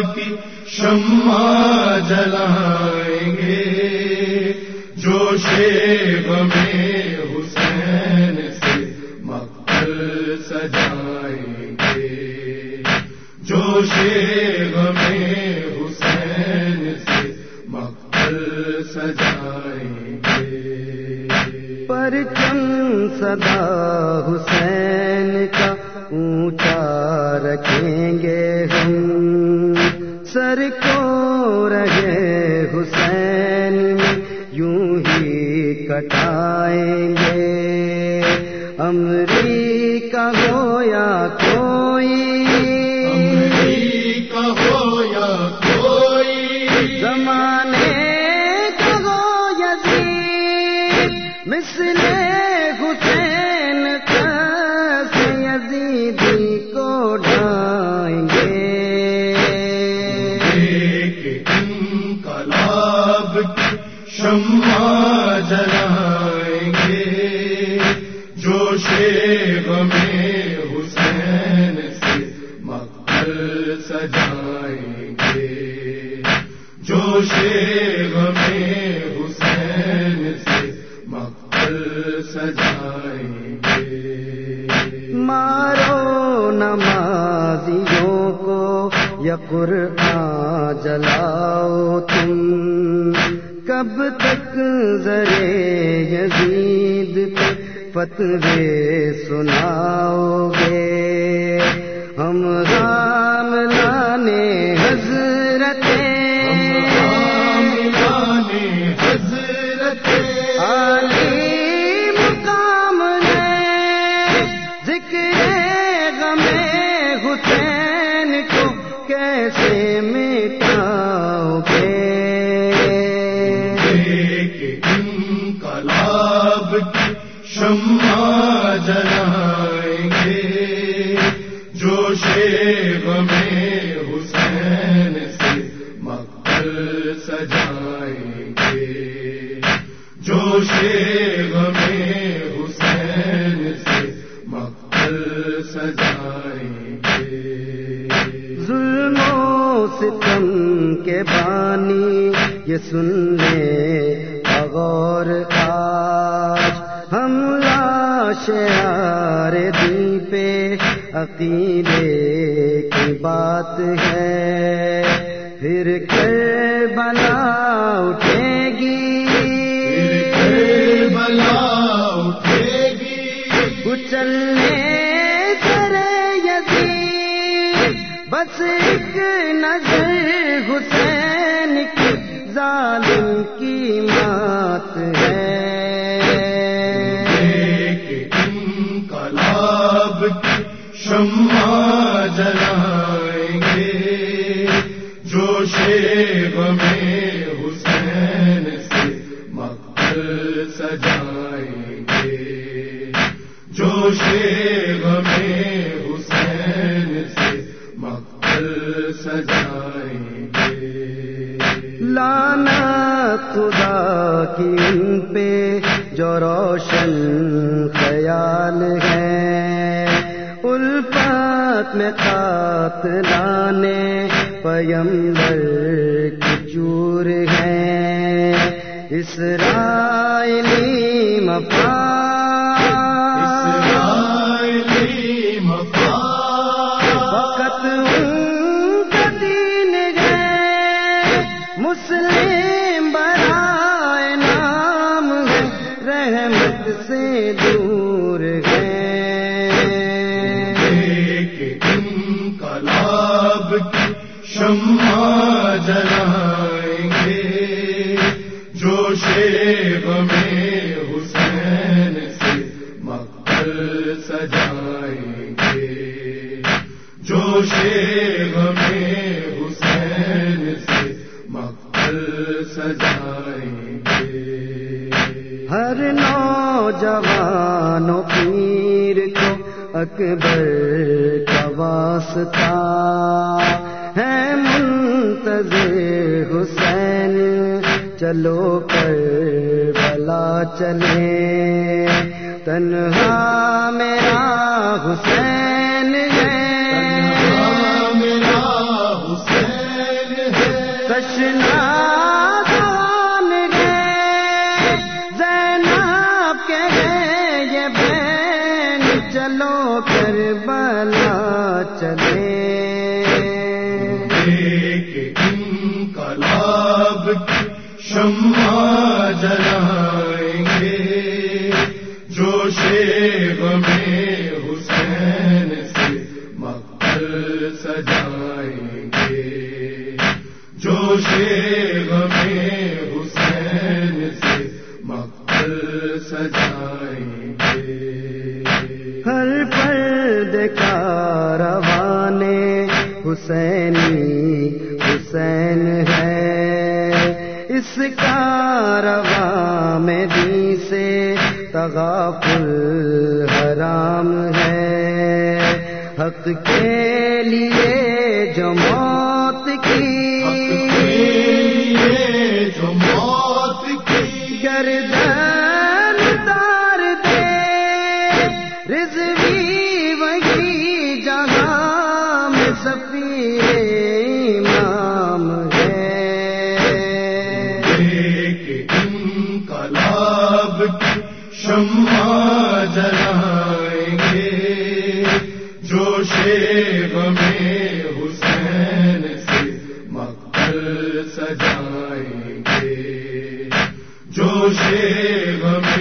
کی شمع جلائیں گے، جو شیب میں حسین سے مقبل سجائیں گے۔ جو شیب میں حسین سے مقبل سجائیں گے۔ پرچم صدا حسین کا اونچا رکھیں گے سر کو رہے حسین میں یوں ہی کٹائیں گے۔ امریکہ ہو یا کوئی۔ امریکہ ہو یا کوئی۔ زمانے کا ہو یزید مثل حسین شمع جلائیں گے۔ جو شیب میں حسین سے مقبل سجائیں گے۔ جو شیب میں حسین سے مقبل سجائیں گے۔ مارو نمازیوں کو یا قرآن جلاؤ تم۔ کب تک زرے یزید پہ فتوے سناؤ گے۔ ہم کی شمع جلائیں گے، جو شیب میں حسین سے مقبل سجائیں گے۔ جو شیب میں حسین سے مقبل سجائیں گے۔ ظلم و ستم کے بانی، یہ سن لے غور آج ہم لاشار دی پہ عقیدے کی بات ہے۔ پھر بنا اٹھے گی۔ بلا اٹھے گی۔ کچلنے بس ایک نظر حسین کی ظالم کی شمع جلائیں گے۔ جو شیب میں حسین سے مقبل سجائیں گے۔ جو شیب میں حسین سے مقبل سجائیں گے۔ لانا خدا کی ان پہ جو روشن خیال ہے۔ میں لانے پیمبر کی چور اسرائیلی اسرائیلی مفاد فقط ان کا دین ہے۔ مسلم شمع جلائیں گے، جو شیب میں حسین سے مقبل سجائیں گے۔ جو شیب میں حسین سے مقبل سجائیں گے۔ ہر نوجوان پیر کو اکبر کا واسطہ ہے منتظر حسین۔ چلو کر بلا چلے۔ تنہا میرا حسین۔ ایک انقلاب کی شمع جلائیں گے۔ جو شیب میں حسین سے مقبل سجائیں گے۔ جو شیب میں حسین سے مقبل سجائیں گے۔ ہر پرد کا روانے حسینی اس کا روا میں دی سے تغافل حرام ہے۔ حق کے لیے جو موت کی جو موت کی۔ گردن شمع جلائیں گے جو شیب میں حسین سے مقبل سجائیں گے جو شیب میں